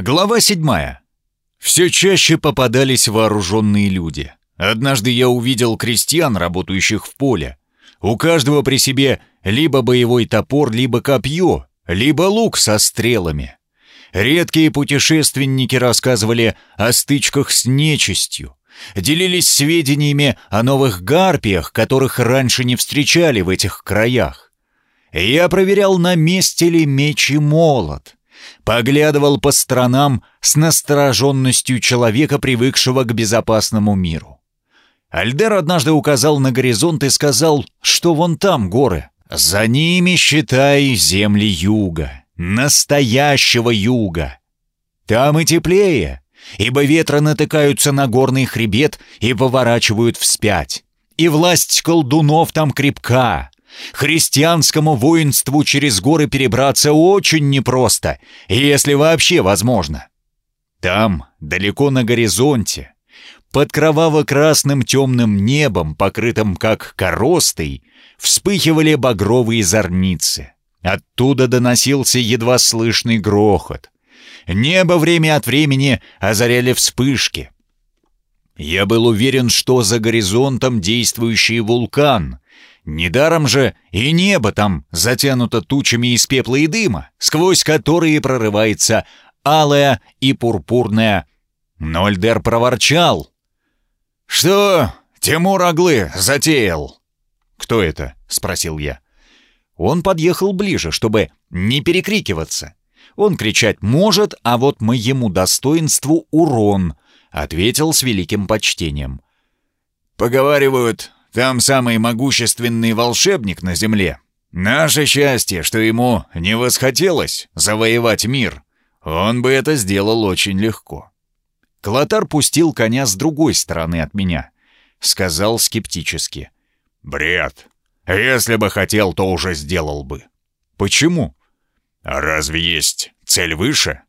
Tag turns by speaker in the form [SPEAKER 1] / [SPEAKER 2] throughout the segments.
[SPEAKER 1] Глава седьмая. Все чаще попадались вооруженные люди. Однажды я увидел крестьян, работающих в поле. У каждого при себе либо боевой топор, либо копье, либо лук со стрелами. Редкие путешественники рассказывали о стычках с нечистью, делились сведениями о новых гарпиях, которых раньше не встречали в этих краях. Я проверял, на месте ли меч и молот. Поглядывал по сторонам с настороженностью человека, привыкшего к безопасному миру. Альдер однажды указал на горизонт и сказал, что вон там горы. За ними, считай, земли юга, настоящего юга. Там и теплее, ибо ветры натыкаются на горный хребет и поворачивают вспять. И власть колдунов там крепка. Христианскому воинству через горы перебраться очень непросто, если вообще возможно. Там, далеко на горизонте, под кроваво-красным темным небом, покрытым как коростой, вспыхивали багровые зорницы. Оттуда доносился едва слышный грохот. Небо время от времени озаряли вспышки. Я был уверен, что за горизонтом действующий вулкан. Недаром же и небо там затянуто тучами из пепла и дыма, сквозь которые прорывается алая и пурпурная. Нольдер проворчал. «Что Тимур Аглы затеял?» «Кто это?» — спросил я. Он подъехал ближе, чтобы не перекрикиваться. Он кричать может, а вот моему достоинству урон, ответил с великим почтением. Поговаривают, там самый могущественный волшебник на земле. Наше счастье, что ему не восхотелось завоевать мир. Он бы это сделал очень легко. Клотар пустил коня с другой стороны от меня. Сказал скептически. «Бред. Если бы хотел, то уже сделал бы». «Почему?» «А разве есть цель выше?»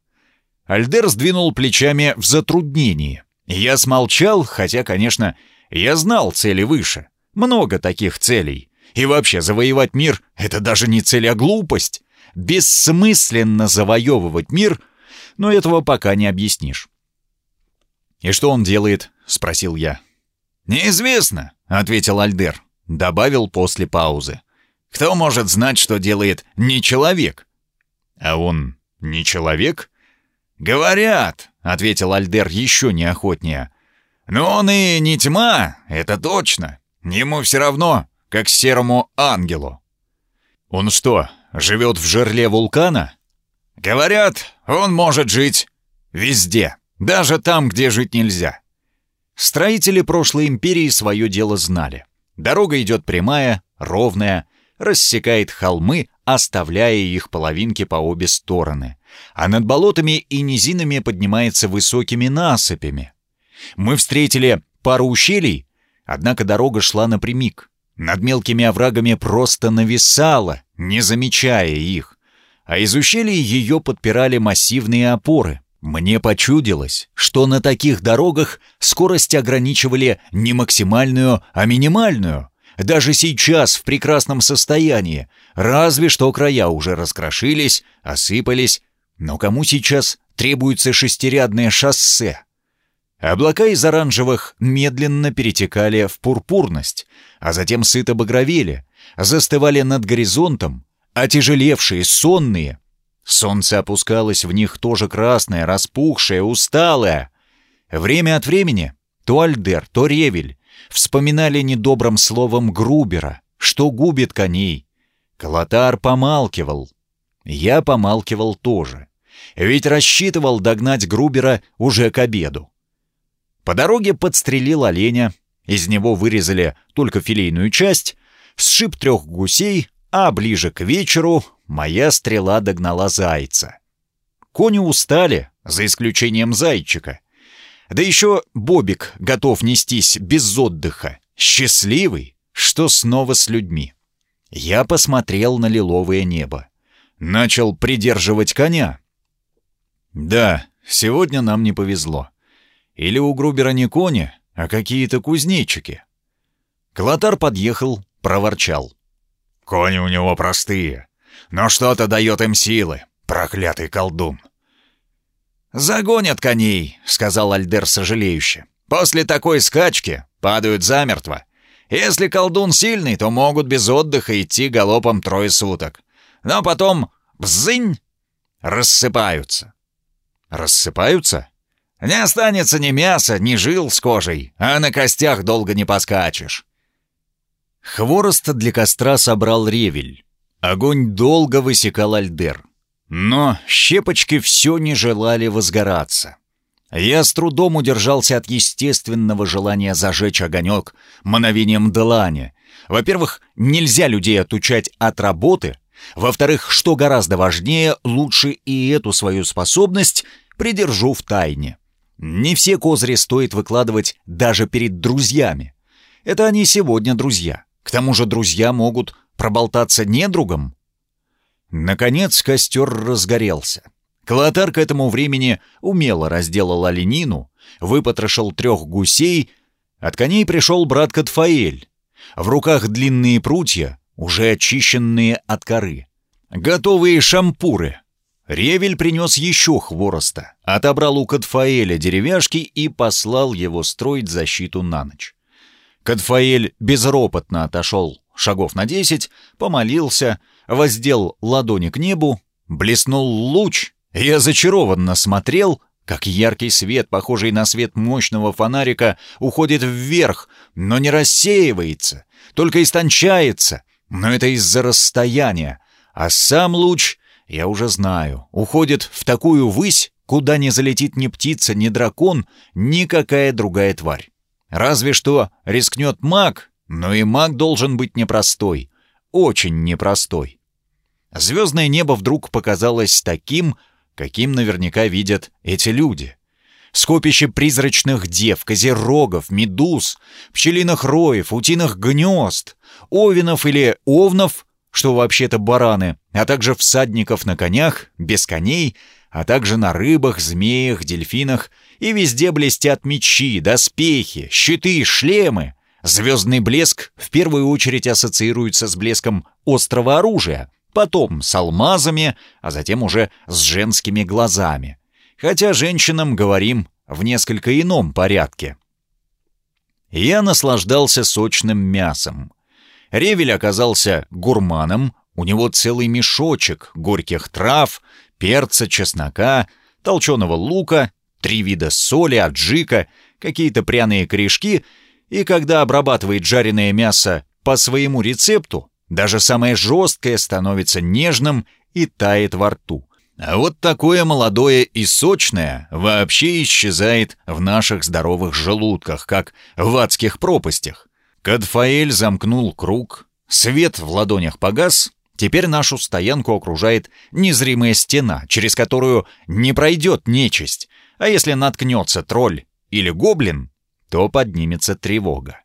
[SPEAKER 1] Альдер сдвинул плечами в затруднении. Я смолчал, хотя, конечно, я знал цели выше. Много таких целей. И вообще, завоевать мир — это даже не цель, а глупость. Бессмысленно завоевывать мир, но этого пока не объяснишь. «И что он делает?» — спросил я. «Неизвестно», — ответил Альдер. Добавил после паузы. «Кто может знать, что делает не человек?» «А он не человек?» «Говорят», — ответил Альдер еще неохотнее. «Но он и не тьма, это точно. Ему все равно, как серому ангелу». «Он что, живет в жерле вулкана?» «Говорят, он может жить везде, даже там, где жить нельзя». Строители прошлой империи свое дело знали. Дорога идет прямая, ровная, рассекает холмы, оставляя их половинки по обе стороны. А над болотами и низинами поднимается высокими насыпями. Мы встретили пару ущелий, однако дорога шла напрямик. Над мелкими оврагами просто нависала, не замечая их. А из ущелий ее подпирали массивные опоры — мне почудилось, что на таких дорогах скорость ограничивали не максимальную, а минимальную. Даже сейчас в прекрасном состоянии, разве что края уже раскрошились, осыпались. Но кому сейчас требуется шестирядное шоссе? Облака из оранжевых медленно перетекали в пурпурность, а затем сыто багровели, застывали над горизонтом, отяжелевшие, сонные — Солнце опускалось в них тоже красное, распухшее, усталое. Время от времени то Альдер, то Ревель вспоминали недобрым словом Грубера, что губит коней. Калатар помалкивал. Я помалкивал тоже. Ведь рассчитывал догнать Грубера уже к обеду. По дороге подстрелил оленя, из него вырезали только филейную часть, сшиб трех гусей, а ближе к вечеру моя стрела догнала зайца. Кони устали, за исключением зайчика. Да еще Бобик готов нестись без отдыха, счастливый, что снова с людьми. Я посмотрел на лиловое небо. Начал придерживать коня. Да, сегодня нам не повезло. Или у Грубера не кони, а какие-то кузнечики. Клотар подъехал, проворчал. Кони у него простые, но что-то дает им силы, проклятый колдун. «Загонят коней», — сказал Альдер сожалеюще. «После такой скачки падают замертво. Если колдун сильный, то могут без отдыха идти галопом трое суток. Но потом бзынь рассыпаются». «Рассыпаются?» «Не останется ни мяса, ни жил с кожей, а на костях долго не поскачешь». Хворост для костра собрал ревель. Огонь долго высекал Альдер. Но щепочки все не желали возгораться. Я с трудом удержался от естественного желания зажечь огонек мановением длани. Во-первых, нельзя людей отучать от работы. Во-вторых, что гораздо важнее, лучше и эту свою способность придержу в тайне. Не все козыри стоит выкладывать даже перед друзьями. Это они сегодня друзья. К тому же друзья могут проболтаться недругом. Наконец костер разгорелся. Клотар к этому времени умело разделал оленину, выпотрошил трех гусей, от коней пришел брат Катфаэль. В руках длинные прутья, уже очищенные от коры. Готовые шампуры. Ревель принес еще хвороста, отобрал у Катфаэля деревяшки и послал его строить защиту на ночь. Катфаэль безропотно отошел шагов на десять, помолился, воздел ладони к небу, блеснул луч. Я зачарованно смотрел, как яркий свет, похожий на свет мощного фонарика, уходит вверх, но не рассеивается, только истончается, но это из-за расстояния. А сам луч, я уже знаю, уходит в такую высь, куда не залетит ни птица, ни дракон, никакая другая тварь. Разве что рискнет маг, но и маг должен быть непростой, очень непростой. Звездное небо вдруг показалось таким, каким наверняка видят эти люди. Скопище призрачных дев, козерогов, медуз, пчелиных роев, утиных гнезд, овинов или овнов, что вообще-то бараны, а также всадников на конях, без коней, а также на рыбах, змеях, дельфинах, и везде блестят мечи, доспехи, щиты, шлемы. Звездный блеск в первую очередь ассоциируется с блеском острого оружия, потом с алмазами, а затем уже с женскими глазами. Хотя женщинам говорим в несколько ином порядке. Я наслаждался сочным мясом. Ревель оказался гурманом, у него целый мешочек горьких трав, перца, чеснока, толченого лука, три вида соли, аджика, какие-то пряные корешки, и когда обрабатывает жареное мясо по своему рецепту, даже самое жесткое становится нежным и тает во рту. А вот такое молодое и сочное вообще исчезает в наших здоровых желудках, как в адских пропастях. Кадфаэль замкнул круг, свет в ладонях погас, теперь нашу стоянку окружает незримая стена, через которую не пройдет нечисть, а если наткнется тролль или гоблин, то поднимется тревога.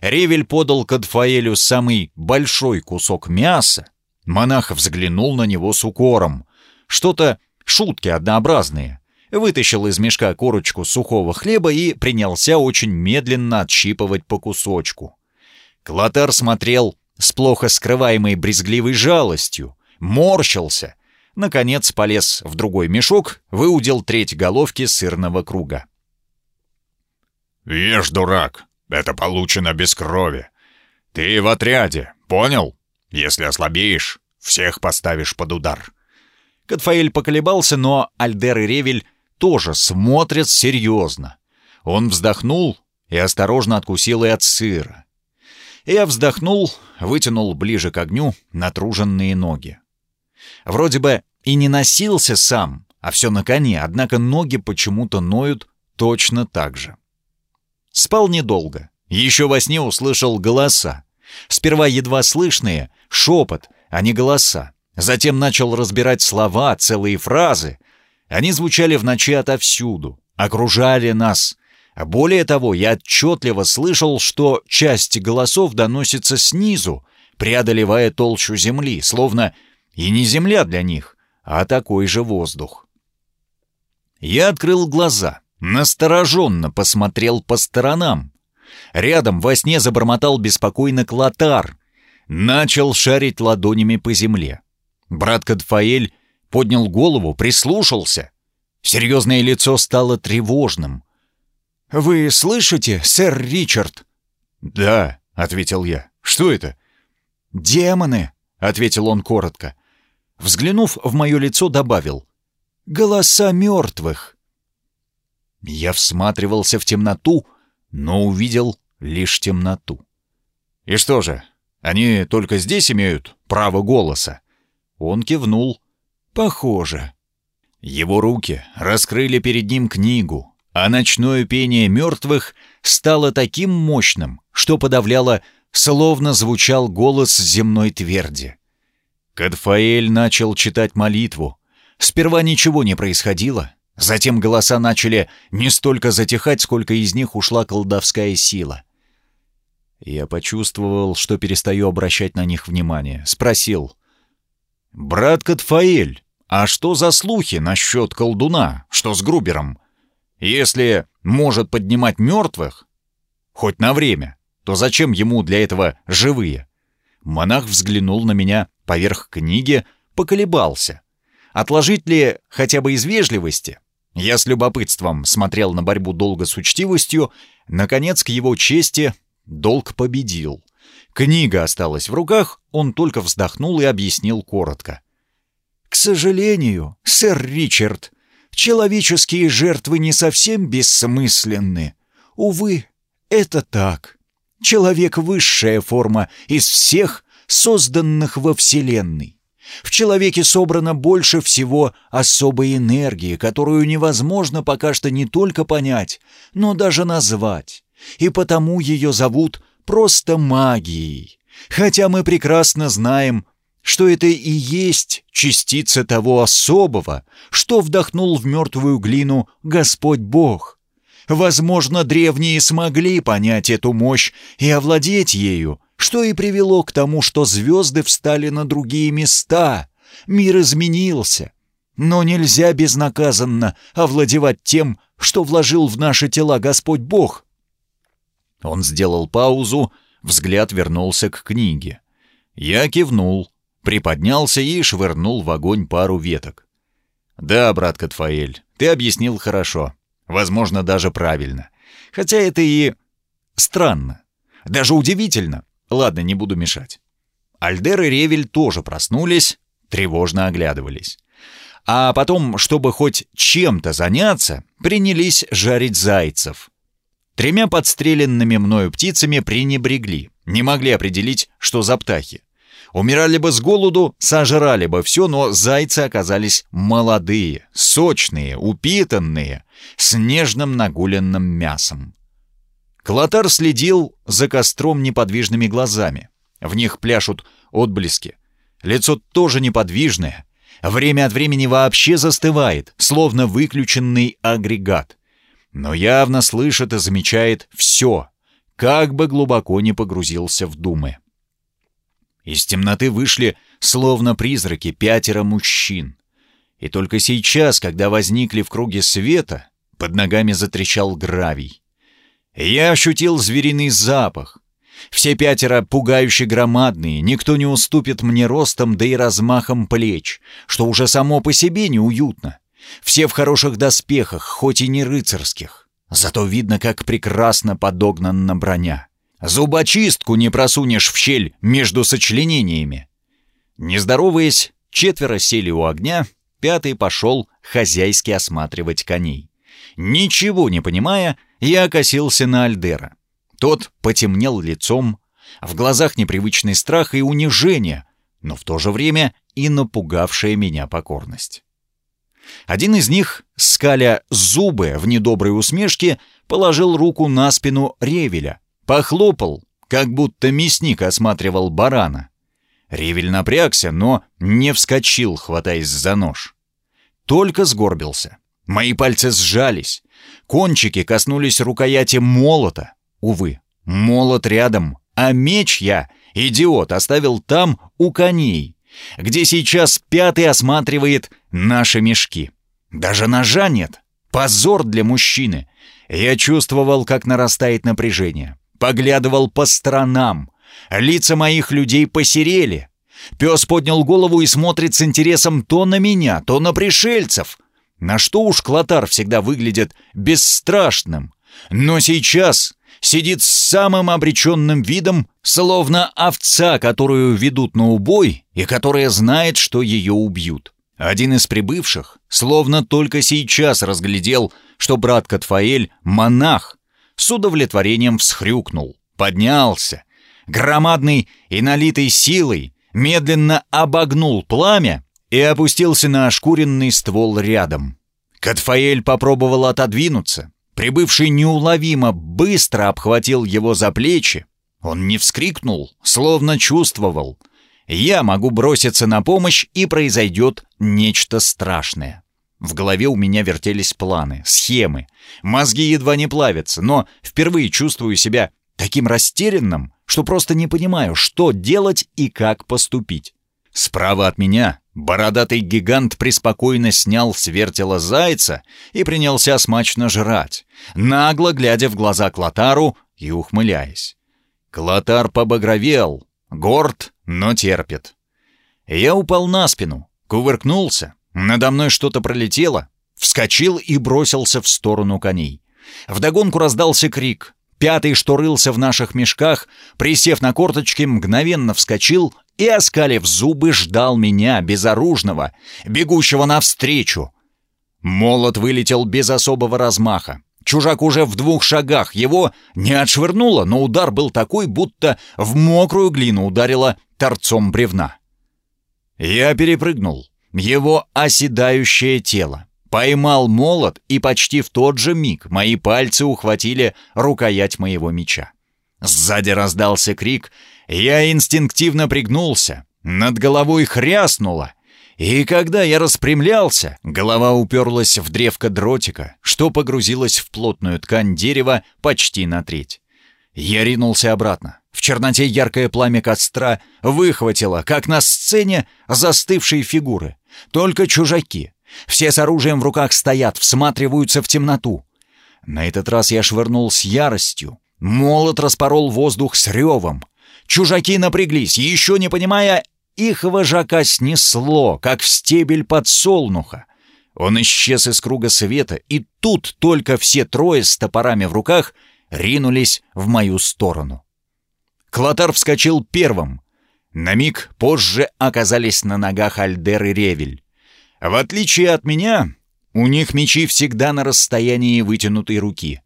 [SPEAKER 1] Ревель подал Кадфаэлю самый большой кусок мяса. Монах взглянул на него с укором. Что-то шутки однообразные. Вытащил из мешка корочку сухого хлеба и принялся очень медленно отщипывать по кусочку. Клотар смотрел с плохо скрываемой брезгливой жалостью, морщился, наконец полез в другой мешок, выудил треть головки сырного круга.
[SPEAKER 2] «Ешь, дурак!» Это получено без крови. Ты в отряде, понял? Если ослабеешь, всех поставишь под удар».
[SPEAKER 1] Катфаэль поколебался, но Альдер и Ревель тоже смотрят серьезно. Он вздохнул и осторожно откусил и от сыра. Я вздохнул, вытянул ближе к огню натруженные ноги. Вроде бы и не носился сам, а все на коне, однако ноги почему-то ноют точно так же. Спал недолго. Еще во сне услышал голоса. Сперва едва слышные, шепот, а не голоса. Затем начал разбирать слова, целые фразы. Они звучали в ночи отовсюду, окружали нас. А более того, я отчетливо слышал, что часть голосов доносится снизу, преодолевая толщу земли, словно и не земля для них, а такой же воздух. Я открыл глаза. Настороженно посмотрел по сторонам. Рядом во сне забормотал беспокойно Клотар. Начал шарить ладонями по земле. Брат Кадфаэль поднял голову, прислушался. Серьезное лицо стало тревожным. «Вы слышите, сэр Ричард?»
[SPEAKER 2] «Да», — ответил я. «Что это?»
[SPEAKER 1] «Демоны», — ответил он коротко. Взглянув в мое лицо, добавил. «Голоса мертвых». Я всматривался в темноту, но увидел лишь темноту.
[SPEAKER 2] «И что же, они только здесь имеют право голоса?»
[SPEAKER 1] Он кивнул. «Похоже». Его руки раскрыли перед ним книгу, а ночное пение мертвых стало таким мощным, что подавляло, словно звучал голос земной тверди. Кадфаэль начал читать молитву. Сперва ничего не происходило, затем голоса начали не столько затихать, сколько из них ушла колдовская сила. Я почувствовал, что перестаю обращать на них внимание. Спросил. «Брат Катфаэль, а что за слухи насчет колдуна? Что с Грубером? Если может поднимать мертвых, хоть на время, то зачем ему для этого живые?» Монах взглянул на меня поверх книги, поколебался. Отложить ли хотя бы из вежливости? Я с любопытством смотрел на борьбу долга с учтивостью. Наконец, к его чести, долг победил. Книга осталась в руках, он только вздохнул и объяснил коротко. «К сожалению, сэр Ричард, человеческие жертвы не совсем бессмысленны. Увы, это так. Человек — высшая форма из всех, созданных во Вселенной. В человеке собрано больше всего особой энергии, которую невозможно пока что не только понять, но даже назвать. И потому ее зовут просто магией. Хотя мы прекрасно знаем, что это и есть частица того особого, что вдохнул в мертвую глину Господь Бог. Возможно, древние смогли понять эту мощь и овладеть ею, что и привело к тому, что звезды встали на другие места, мир изменился. Но нельзя безнаказанно овладевать тем, что вложил в наши тела Господь Бог. Он сделал паузу, взгляд вернулся к книге. Я кивнул, приподнялся и швырнул в огонь пару веток. «Да, брат Катфаэль, ты объяснил хорошо. Возможно, даже правильно. Хотя это и странно. Даже удивительно. Ладно, не буду мешать. Альдер и Ревель тоже проснулись, тревожно оглядывались. А потом, чтобы хоть чем-то заняться, принялись жарить зайцев. Тремя подстреленными мною птицами пренебрегли, не могли определить, что за птахи. Умирали бы с голоду, сожрали бы все, но зайцы оказались молодые, сочные, упитанные, с нежным нагуленным мясом. Клотар следил за костром неподвижными глазами. В них пляшут отблески. Лицо тоже неподвижное. Время от времени вообще застывает, словно выключенный агрегат. Но явно слышит и замечает все, как бы глубоко не погрузился в думы. Из темноты вышли, словно призраки, пятеро мужчин. И только сейчас, когда возникли в круге света, под ногами затрещал гравий. Я ощутил звериный запах. Все пятеро пугающе громадные, никто не уступит мне ростом, да и размахом плеч, что уже само по себе неуютно. Все в хороших доспехах, хоть и не рыцарских. Зато видно, как прекрасно подогнана броня. Зубочистку не просунешь в щель между сочленениями. Не здороваясь, четверо сели у огня, пятый пошел хозяйски осматривать коней. Ничего не понимая, я окосился на Альдера. Тот потемнел лицом, в глазах непривычный страх и унижение, но в то же время и напугавшая меня покорность. Один из них, скаля зубы в недоброй усмешке, положил руку на спину Ревеля, похлопал, как будто мясник осматривал барана. Ревель напрягся, но не вскочил, хватаясь за нож. Только сгорбился. Мои пальцы сжались. Кончики коснулись рукояти молота. Увы, молот рядом, а меч я, идиот, оставил там у коней, где сейчас пятый осматривает наши мешки. Даже ножа нет. Позор для мужчины. Я чувствовал, как нарастает напряжение. Поглядывал по сторонам. Лица моих людей посерели. Пес поднял голову и смотрит с интересом то на меня, то на пришельцев. На что уж Клотар всегда выглядит бесстрашным. Но сейчас сидит с самым обреченным видом, словно овца, которую ведут на убой и которая знает, что ее убьют. Один из прибывших, словно только сейчас разглядел, что брат Катфаэль — монах, с удовлетворением всхрюкнул, поднялся, громадный и налитый силой, медленно обогнул пламя и опустился на ошкуренный ствол рядом. Катфаэль попробовал отодвинуться. Прибывший неуловимо быстро обхватил его за плечи. Он не вскрикнул, словно чувствовал. Я могу броситься на помощь, и произойдет нечто страшное. В голове у меня вертелись планы, схемы. Мозги едва не плавятся, но впервые чувствую себя таким растерянным, что просто не понимаю, что делать и как поступить. Справа от меня бородатый гигант преспокойно снял с вертела зайца и принялся смачно жрать, нагло глядя в глаза Клотару и ухмыляясь. Клотар побагровел, горд, но терпит. Я упал на спину, кувыркнулся, надо мной что-то пролетело, вскочил и бросился в сторону коней. Вдогонку раздался крик. Пятый, что рылся в наших мешках, присев на корточки, мгновенно вскочил и, оскалив зубы, ждал меня, безоружного, бегущего навстречу. Молот вылетел без особого размаха. Чужак уже в двух шагах. Его не отшвырнуло, но удар был такой, будто в мокрую глину ударило торцом бревна. Я перепрыгнул его оседающее тело. Поймал молот, и почти в тот же миг мои пальцы ухватили рукоять моего меча. Сзади раздался крик, я инстинктивно пригнулся, над головой хряснуло, и когда я распрямлялся, голова уперлась в древко дротика, что погрузилось в плотную ткань дерева почти на треть. Я ринулся обратно. В черноте яркое пламя костра выхватило, как на сцене, застывшие фигуры. Только чужаки, все с оружием в руках стоят, всматриваются в темноту. На этот раз я швырнул с яростью. Молот распорол воздух с ревом. Чужаки напряглись, еще не понимая, их вожака снесло, как в стебель подсолнуха. Он исчез из круга света, и тут только все трое с топорами в руках ринулись в мою сторону. Клотар вскочил первым. На миг позже оказались на ногах Альдер и Ревель. В отличие от меня, у них мечи всегда на расстоянии вытянутой руки.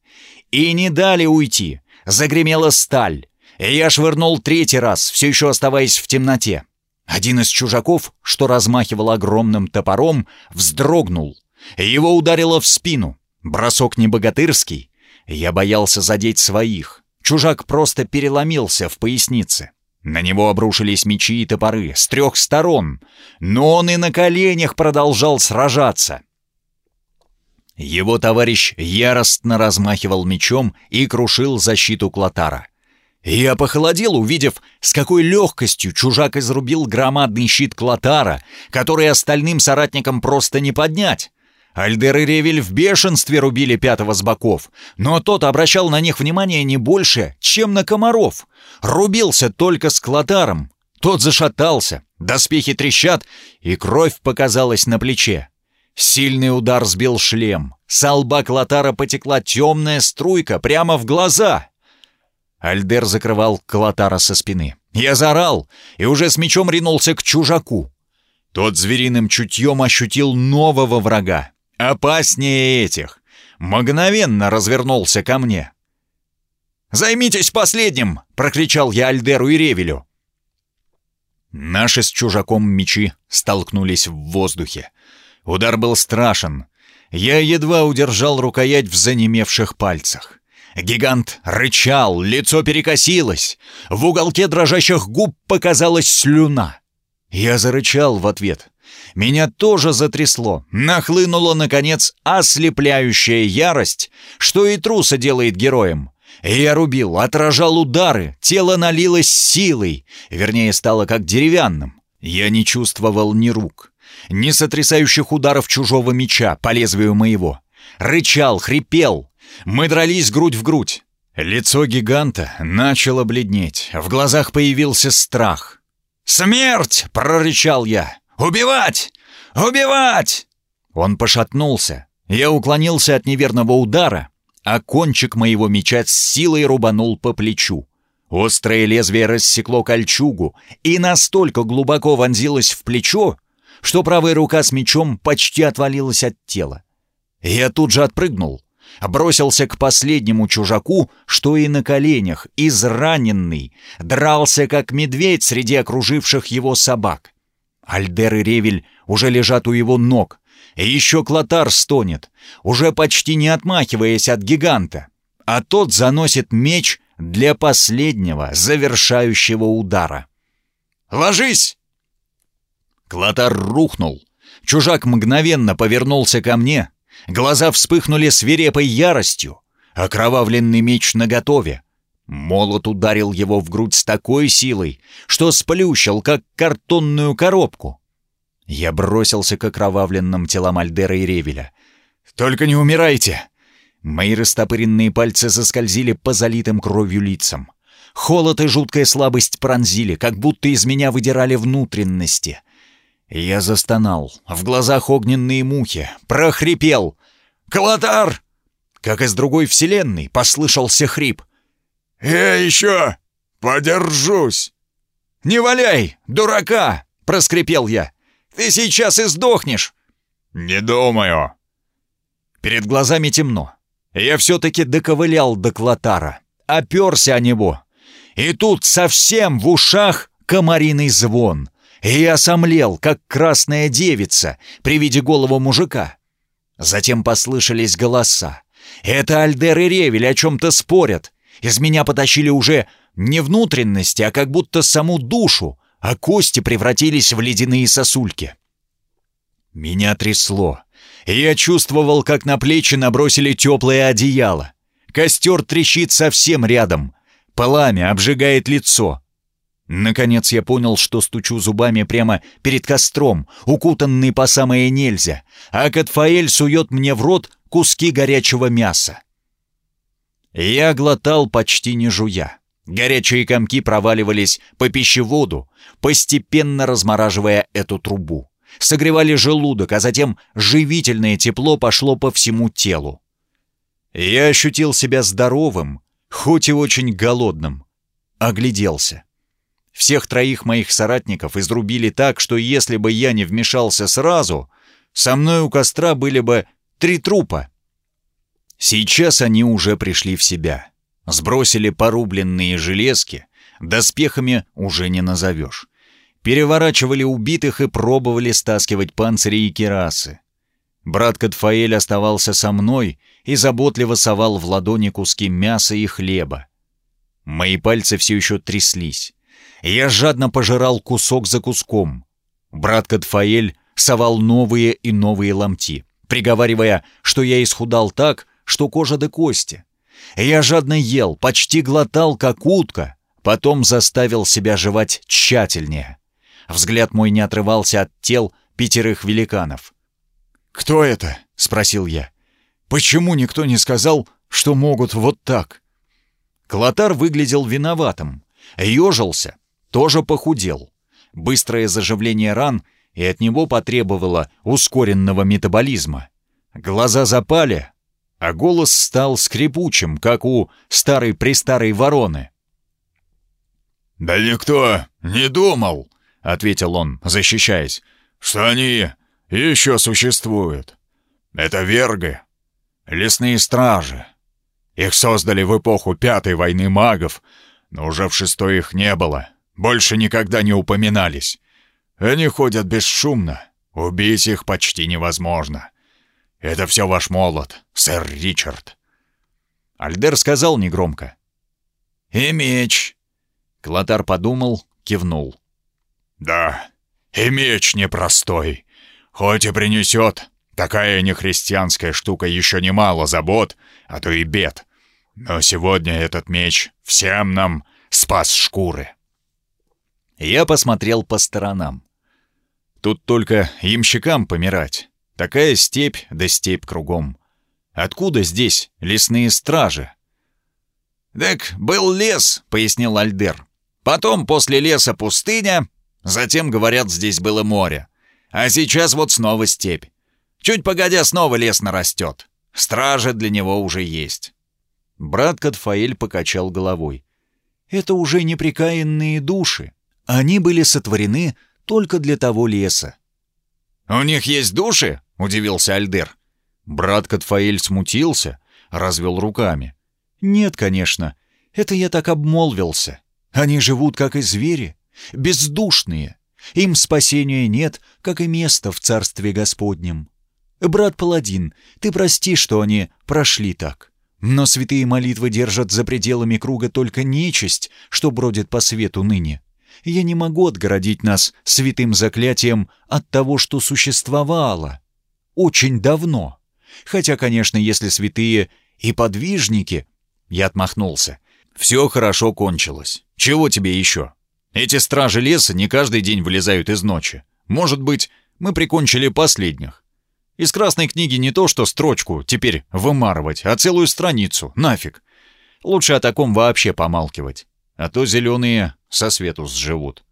[SPEAKER 1] И не дали уйти. Загремела сталь. Я швырнул третий раз, все еще оставаясь в темноте. Один из чужаков, что размахивал огромным топором, вздрогнул. Его ударило в спину. Бросок не богатырский. Я боялся задеть своих. Чужак просто переломился в пояснице. На него обрушились мечи и топоры с трех сторон, но он и на коленях продолжал сражаться. Его товарищ яростно размахивал мечом и крушил защиту Клотара. Я похолодел, увидев, с какой легкостью чужак изрубил громадный щит Клотара, который остальным соратникам просто не поднять. Альдер и Ревель в бешенстве рубили пятого с боков, но тот обращал на них внимание не больше, чем на комаров. Рубился только с Клотаром. Тот зашатался, доспехи трещат, и кровь показалась на плече. Сильный удар сбил шлем. С лба Клотара потекла темная струйка прямо в глаза. Альдер закрывал Клотара со спины. Я заорал и уже с мечом ринулся к чужаку. Тот звериным чутьем ощутил нового врага. Опаснее этих. Мгновенно развернулся ко мне. «Займитесь последним!» — прокричал я Альдеру и Ревелю. Наши с чужаком мечи столкнулись в воздухе. Удар был страшен. Я едва удержал рукоять в занемевших пальцах. Гигант рычал, лицо перекосилось. В уголке дрожащих губ показалась слюна. Я зарычал в ответ. Меня тоже затрясло. Нахлынула, наконец, ослепляющая ярость, что и труса делает героем. Я рубил, отражал удары, тело налилось силой, вернее, стало как деревянным. Я не чувствовал ни рук, ни сотрясающих ударов чужого меча по лезвию моего. Рычал, хрипел. Мы дрались грудь в грудь. Лицо гиганта начало бледнеть, в глазах появился страх. «Смерть!» — прорычал я. «Убивать! Убивать!» Он пошатнулся. Я уклонился от неверного удара, а кончик моего меча с силой рубанул по плечу. Острое лезвие рассекло кольчугу и настолько глубоко вонзилось в плечо, что правая рука с мечом почти отвалилась от тела. Я тут же отпрыгнул, бросился к последнему чужаку, что и на коленях, израненный, дрался как медведь среди окруживших его собак. Альдер и Ревель уже лежат у его ног, и еще Клотар стонет, уже почти не отмахиваясь от гиганта, а тот заносит меч для последнего, завершающего удара. «Ложись!» Клотар рухнул. Чужак мгновенно повернулся ко мне. Глаза вспыхнули свирепой яростью. Окровавленный меч наготове. Молот ударил его в грудь с такой силой, что сплющил, как картонную коробку. Я бросился к окровавленным телам Альдера и Ревеля. «Только не умирайте!» Мои растопыренные пальцы заскользили по залитым кровью лицам. Холод и жуткая слабость пронзили, как будто из меня выдирали внутренности. Я застонал, в глазах огненные мухи, прохрипел. «Калатар!» Как из другой вселенной послышался хрип.
[SPEAKER 2] «Я еще подержусь!»
[SPEAKER 1] «Не валяй, дурака!» — проскрипел я. «Ты сейчас и сдохнешь!»
[SPEAKER 2] «Не думаю!»
[SPEAKER 1] Перед глазами темно. Я все-таки доковылял до Клотара, оперся о него. И тут совсем в ушах комариный звон. И я сомлел, как красная девица при виде голого мужика. Затем послышались голоса. Это Альдер и Ревель о чем-то спорят. Из меня потащили уже не внутренности, а как будто саму душу, а кости превратились в ледяные сосульки. Меня трясло и я чувствовал, как на плечи набросили теплое одеяло. Костер трещит совсем рядом. Пламя обжигает лицо. Наконец я понял, что стучу зубами прямо перед костром, укутанный по самое нельзя, а Катфаэль сует мне в рот куски горячего мяса. Я глотал почти не жуя. Горячие комки проваливались по пищеводу, постепенно размораживая эту трубу согревали желудок, а затем живительное тепло пошло по всему телу. Я ощутил себя здоровым, хоть и очень голодным. Огляделся. Всех троих моих соратников изрубили так, что если бы я не вмешался сразу, со мной у костра были бы три трупа. Сейчас они уже пришли в себя. Сбросили порубленные железки, доспехами уже не назовешь переворачивали убитых и пробовали стаскивать панцири и керасы. Брат Катфаэль оставался со мной и заботливо совал в ладони куски мяса и хлеба. Мои пальцы все еще тряслись. Я жадно пожирал кусок за куском. Брат Катфаэль совал новые и новые ломти, приговаривая, что я исхудал так, что кожа до кости. Я жадно ел, почти глотал, как утка, потом заставил себя жевать тщательнее. Взгляд мой не отрывался от тел пятерых великанов. «Кто это?» — спросил я. «Почему никто не сказал, что могут вот так?» Клотар выглядел виноватым. Ёжился, тоже похудел. Быстрое заживление ран и от него потребовало ускоренного метаболизма. Глаза запали, а голос стал скрипучим, как у старой-престарой вороны.
[SPEAKER 2] «Да никто не думал!»
[SPEAKER 1] — ответил он, защищаясь, —
[SPEAKER 2] «что они еще существуют. Это верги, лесные стражи. Их создали в эпоху Пятой войны магов, но уже в шестой их не было, больше никогда не упоминались. Они ходят бесшумно, убить их почти невозможно. Это все ваш молот, сэр Ричард».
[SPEAKER 1] Альдер сказал негромко. «И меч». Клотар подумал, кивнул.
[SPEAKER 2] «Да, и меч непростой. Хоть и принесет, такая нехристианская штука еще немало забот, а то и бед. Но сегодня этот меч всем нам спас шкуры».
[SPEAKER 1] Я посмотрел по сторонам. Тут только ямщикам помирать. Такая степь да степь кругом. Откуда здесь лесные стражи? «Так был лес», — пояснил Альдер. «Потом после леса пустыня, Затем, говорят, здесь было море. А сейчас вот снова степь. Чуть погодя снова лес нарастет. Стражи для него уже есть».
[SPEAKER 2] Брат Катфаэль покачал головой. «Это уже неприкаянные души. Они были сотворены только для того леса».
[SPEAKER 1] «У них есть души?» — удивился Альдер.
[SPEAKER 2] Брат Катфаэль смутился, развел руками. «Нет, конечно. Это я так обмолвился. Они живут, как и звери, бездушные. Им спасения нет, как и места в Царстве Господнем. Брат Паладин, ты прости, что они прошли так. Но святые молитвы держат за пределами круга только нечисть, что бродит по свету ныне. Я не могу отгородить нас святым заклятием от того, что существовало. Очень давно. Хотя, конечно, если святые и подвижники... Я отмахнулся. Все хорошо кончилось. Чего тебе еще? Эти стражи леса не каждый день вылезают из ночи. Может быть, мы прикончили последних. Из красной книги не то что строчку теперь вымарывать, а целую страницу, нафиг. Лучше о таком вообще помалкивать. А то зеленые со свету сживут.